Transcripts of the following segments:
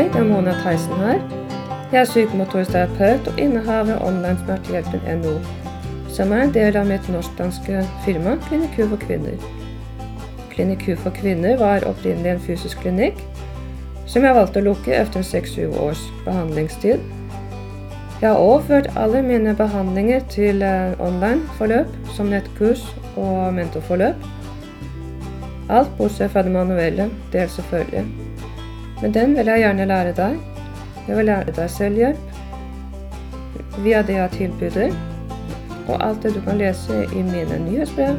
Hei, det er Mona Theisen her. Jeg er psykomotorisk og innehaver online smertehjelpen.no, som er en del av mitt norsk-danske firma Klinikk for kvinner. Klinikk for kvinner var opprinnelig en fysisk klinikk, som jeg valgte å lukke etter seks-syv års behandlingstid. Jeg har overført alle mine behandlinger til eh, online-forløp, som nettkurs og mentorforløp. Alt bortsett fra det manuelle, er selvfølgelig. Men den vil jeg gjerne lære deg. Jeg vil lære deg selvhjelp via det jeg tilbyr, og alt det du kan lese i mine nyhetsbrev,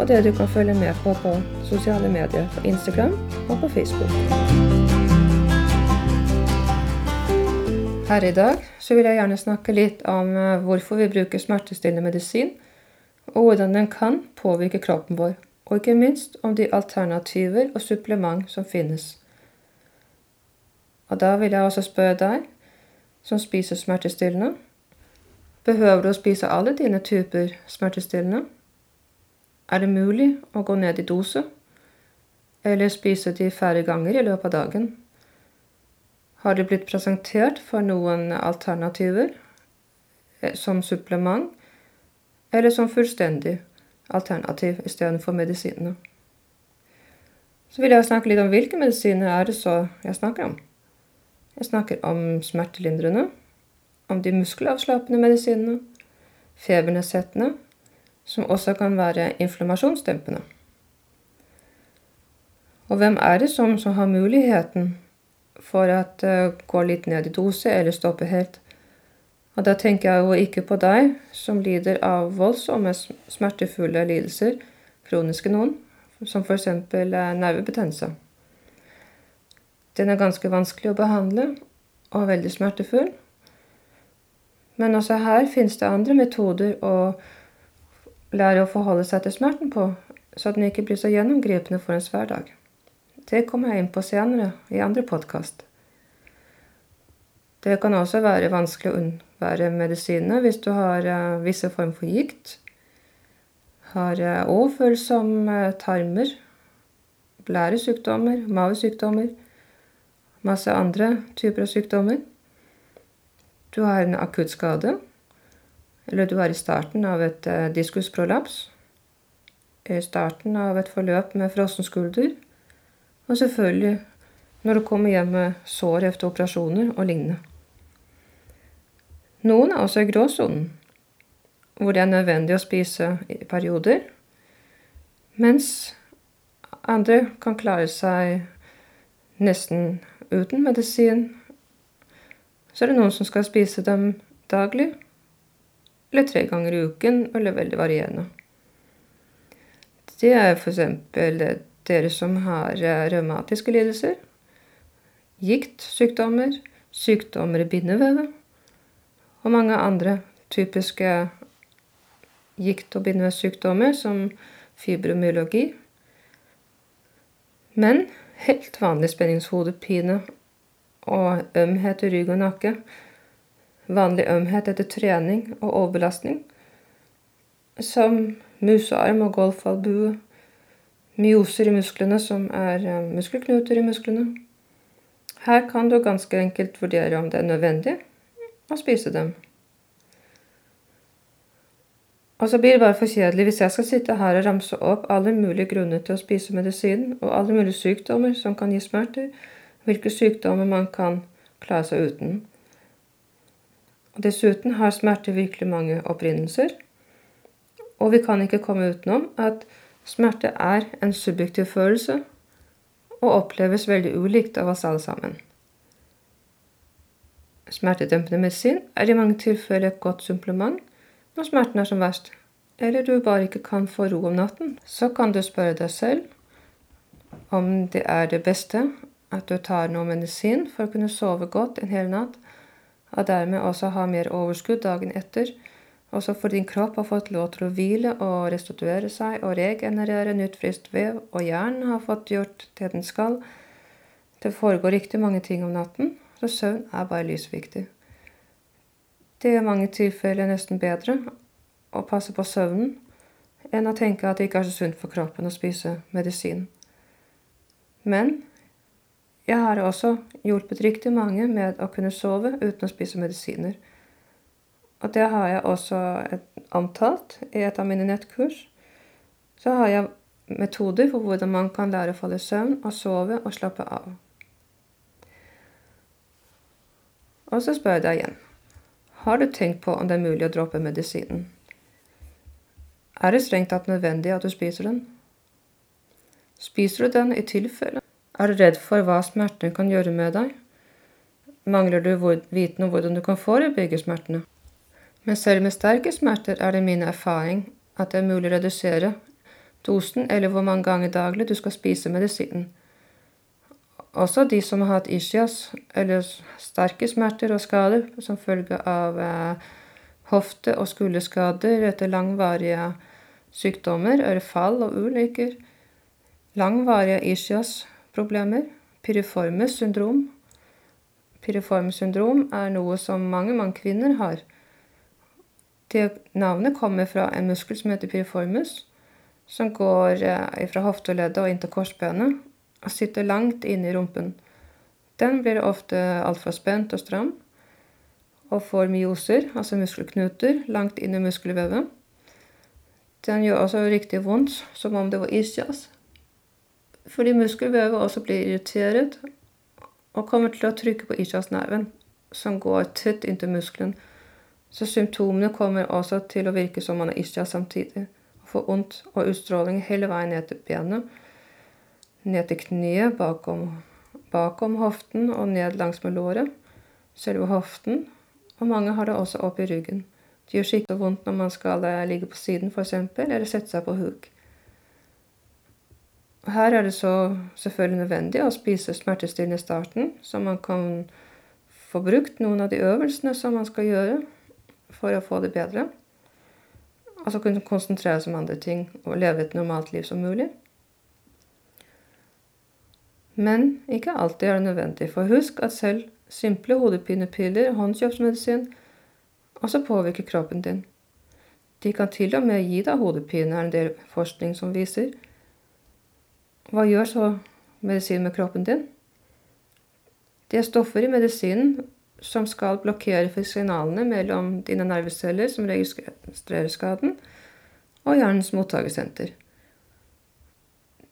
og det du kan følge med på på sosiale medier på Instagram og på Facebook. Her i dag så vil jeg gjerne snakke litt om eh, hvorfor vi bruker smertestillende medisin, og hvordan den kan påvirke kroppen vår, og ikke minst om de alternativer og supplement som finnes. Og da vil jeg også spørre deg, som spiser smertestillende, behøver du å spise alle dine typer smertestillende? Er det mulig å gå ned i dose, eller spise de færre ganger i løpet av dagen? Har det blitt presentert for noen alternativer, eh, som supplement, eller som fullstendig alternativ istedenfor medisinene? Så vil jeg snakke litt om hvilke medisiner er det så jeg snakker om. Jeg snakker om smertelindrende, om de muskelavslappende medisinene, febernedsettende, som også kan være inflammasjonsdempende. Og hvem er det som, som har muligheten for å uh, gå litt ned i dose eller stoppe helt? Og da tenker jeg jo ikke på deg som lider av voldsomme smertefulle lidelser, kroniske noen, som f.eks. nervebetennelse. Den er ganske vanskelig å behandle og veldig smertefull. Men også her finnes det andre metoder å lære å forholde seg til smerten på, så den ikke blir så gjennomgripende for ens hverdag. Det kommer jeg inn på senere i andre podkast. Det kan også være vanskelig å unnvære medisinene hvis du har uh, visse form for gikt, har uh, overfølsomme tarmer, blæresykdommer, mavesykdommer, masse andre typer av sykdommer. Du har en akutt skade, eller du er i starten av et eh, diskusprolaps, i starten av et forløp med frossen skulder, og selvfølgelig når du kommer hjem med sår etter operasjoner og lignende. Noen er også i gråsonen, hvor det er nødvendig å spise i perioder, mens andre kan klare seg nesten uten medisin, så er det noen som skal spise dem daglig, eller tre ganger i uken, eller veldig varierende. Det er f.eks. dere som har eh, revmatiske lidelser, giktsykdommer, sykdommer i bindevevet og mange andre typiske gikt- og bindevevssykdommer som fibromyologi. Men helt vanlig spenningshodepine og ømhet i rygg og nakke. Vanlig ømhet etter trening og overbelastning, som musearm og golfalbue. Myoser i musklene, som er eh, muskelknuter i musklene. Her kan du ganske enkelt vurdere om det er nødvendig å spise dem. Og så blir det bare for kjedelig hvis jeg skal sitte her og ramse opp alle mulige grunner til å spise medisin, og alle mulige sykdommer som kan gi smerter, hvilke sykdommer man kan klare seg uten. Og Dessuten har smerte virkelig mange opprinnelser, og vi kan ikke komme utenom at smerte er en subjektiv følelse og oppleves veldig ulikt av oss alle sammen. Smertedempende medisin er i mange tilfeller et godt supplement når smerten er som verst, eller du bare ikke kan få ro om natten, så kan du spørre deg selv om det er det beste at du tar noe medisin for å kunne sove godt en hel natt, og dermed også ha mer overskudd dagen etter, også for din kropp har fått lov til å hvile og restituere seg og regenerere nytt friskt vev, og hjernen har fått gjort det den skal. Det foregår riktig mange ting om natten, så søvn er bare lysviktig. Det er i mange tilfeller nesten bedre å passe på søvnen enn å tenke at det ikke er så sunt for kroppen å spise medisin. Men Jeg har også hjulpet riktig mange med å kunne sove uten å spise medisiner. Og det har jeg også omtalt i et av mine nettkurs. Så har jeg metoder for hvordan man kan lære å falle i søvn og sove og slappe av. Og så spør jeg deg igjen. Har du tenkt på om det er mulig å droppe medisinen? Er det strengt tatt nødvendig at du spiser den? Spiser du den i tilfelle? Er du redd for hva smertene kan gjøre med deg? Mangler du viten om hvordan du kan forebygge smertene? Men selv med sterke smerter er det min erfaring at det er mulig å redusere dosen eller hvor mange ganger daglig du skal spise medisinen. Også de som har hatt ischias, eller sterke smerter og skader som følge av eh, hofte- og skulderskader etter langvarige sykdommer eller fall og ulykker, langvarige ischias-problemer, pyriformes syndrom. Pyriformes syndrom er noe som mange, mange kvinner har. Det navnet kommer fra en muskel som heter pyriformus, som går eh, fra hofteleddet og inn til korsbenet sitter langt inne i rumpen. Den blir ofte altfor spent og stram og får myoser, altså muskelknuter, langt inn i muskelvevet. Den gjør også riktig vondt, som om det var isjas. Fordi muskelvevet også blir irritert og kommer til å trykke på ischiasnerven, som går tett inntil muskelen. Så symptomene kommer også til å virke som man har ischias samtidig. Får vondt og utstråling hele veien ned til benet ned til kneet, bakom, bakom hoften og ned langs med låret, selve hoften, og mange har det også opp i ryggen. Det gjør skikkelig vondt når man skal eh, ligge på siden f.eks., eller sette seg på huk. Her er det så selvfølgelig nødvendig å spise smertestillende i starten, så man kan få brukt noen av de øvelsene som man skal gjøre for å få det bedre. Altså kunne konsentrere seg om andre ting og leve et normalt liv som mulig. Men ikke alltid er det nødvendig, for husk at selv simple hodepinepiller håndkjøpsmedisin også påvirker kroppen din. De kan til og med gi deg hodepine, er en del forskning som viser. Hva gjør så medisin med kroppen din? Det er stoffer i medisinen som skal blokkere for signalene mellom dine nerveceller som registrerer skaden, og hjernens mottakersenter.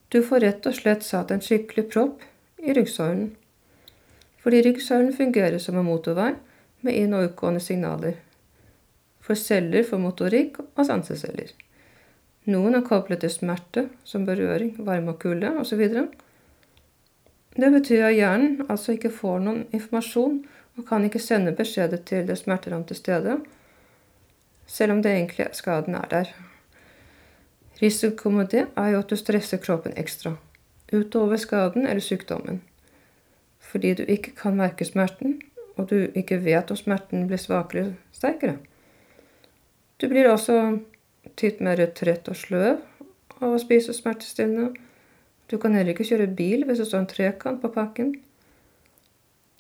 Du får rett og slett satt en skikkelig propp i ryggsøylen. Fordi ryggsøylen fungerer som en motorvei med inn- og utgående signaler. For celler for motorikk og sanseceller. Noen er koblet til smerte, som berøring, varme og kulde osv. Det betyr at hjernen altså ikke får noen informasjon og kan ikke sende beskjeder til det smerteramte stedet, selv om det egentlig skaden er der. Risiko med det er jo at du stresser kroppen ekstra, utover skaden eller sykdommen. Fordi du ikke kan merke smerten, og du ikke vet om smerten blir svakere eller sterkere. Du blir også titt mer trett og sløv av å spise smertestillende. Du kan heller ikke kjøre bil hvis det står en trekant på pakken.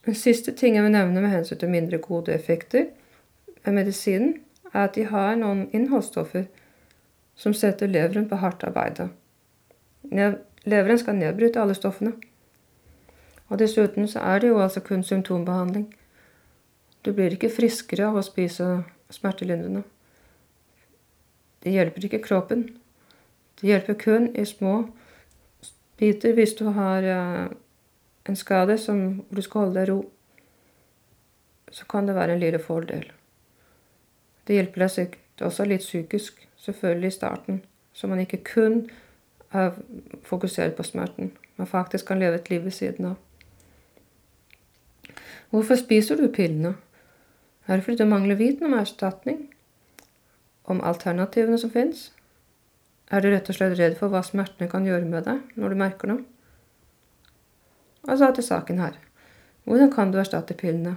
Den siste ting jeg vil nevne med hensyn til mindre gode effekter ved medisinen, er at de har noen innholdsstoffer som setter leveren på hardt arbeid. Leveren skal nedbryte alle stoffene. Og dessuten så er det jo altså kun symptombehandling. Du blir ikke friskere av å spise smertelindrende. Det hjelper ikke kroppen. Det hjelper kun i små biter hvis du har eh, en skade som, hvor du skal holde deg ro. Så kan det være en lille fordel. Det hjelper deg sikkert også litt psykisk selvfølgelig i starten, så man ikke kun er fokusert på smerten, men faktisk kan leve et liv ved siden av. Hvorfor spiser du pillene? Er det fordi du mangler viten om erstatning? Om alternativene som fins? Er du rett og slett redd for hva smertene kan gjøre med deg når du merker dem? Og så til saken her. Hvordan kan du erstatte pillene?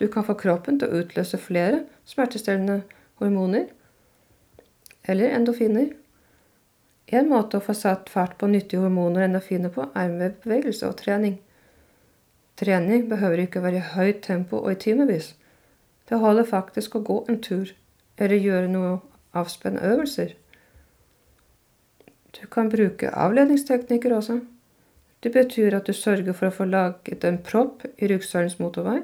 Du kan få kroppen til å utløse flere smertestillende hormoner eller endorfiner. En måte å få satt fart på nyttige hormoner og endorfiner på, er med bevegelse og trening. Trening behøver ikke være i høyt tempo og i timevis. Det holder faktisk å gå en tur eller gjøre noe avspennende øvelser. Du kan bruke avledningsteknikker også. Det betyr at du sørger for å få laget en propp i ryggsøylens motorvei,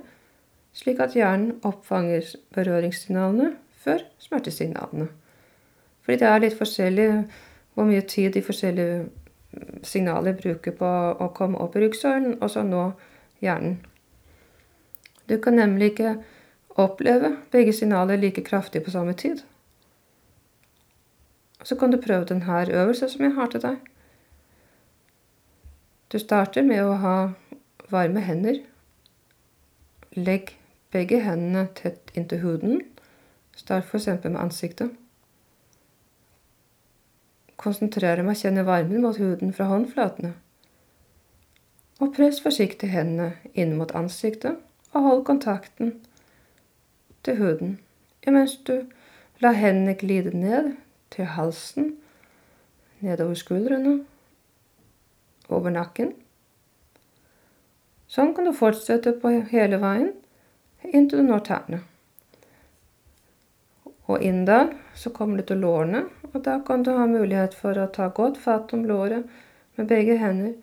slik at hjernen oppfanger berøringssignalene før smertesignalene. Fordi det er litt forskjellig hvor mye tid de forskjellige signaler bruker på å komme opp i ryggsøylen, og så nå hjernen. Du kan nemlig ikke oppleve begge signaler like kraftig på samme tid. Så kan du prøve denne øvelsen som jeg har til deg. Du starter med å ha varme hender. Legg begge hendene tett inntil huden. Start f.eks. med ansiktet. Konsentrer meg å kjenne varmen mot huden fra håndflatene. Og press forsiktig hendene inn mot ansiktet, og hold kontakten til huden imens du lar hendene glide ned til halsen, nedover skuldrene, over nakken. Sånn kan du fortsette på hele veien inntil du når tærne. Og inn der så kommer du til lårene, og da kan du ha mulighet for å ta godt fatt om låret med begge hender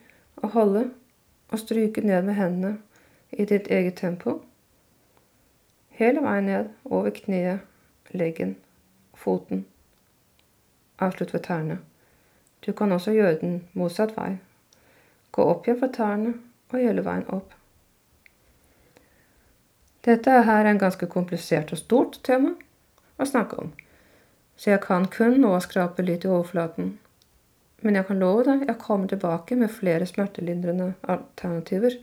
og holde og stryke ned med hendene i ditt eget tempo. Hele veien ned over kneet, leggen, foten. Avslutt ved tærne. Du kan også gjøre den motsatt vei. Gå opp igjen fra tærne og hele veien opp. Dette her er en ganske komplisert og stort tema å snakke om, så jeg kan kun nå skrape litt i overflaten. Men jeg kan love deg jeg kommer tilbake med flere smertelindrende alternativer.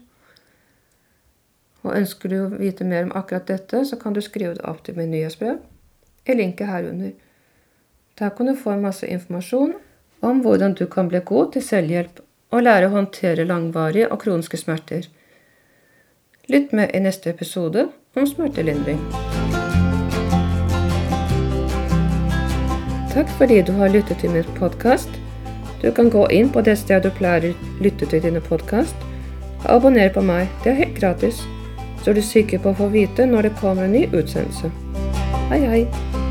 Og ønsker du å vite mer om akkurat dette, så kan du skrive det opp til min nyhetsbrev. i linket herunder. Der kan du få masse informasjon om hvordan du kan bli god til selvhjelp og lære å håndtere langvarige og kroniske smerter. Lytt med i neste episode om smertelindring. Takk fordi du har lyttet til min podkast. Du kan gå inn på det stedet du pleier å lytte til dine podkast, og abonnere på meg. Det er helt gratis, så er du sikker på å få vite når det kommer en ny utsendelse. Hei, hei.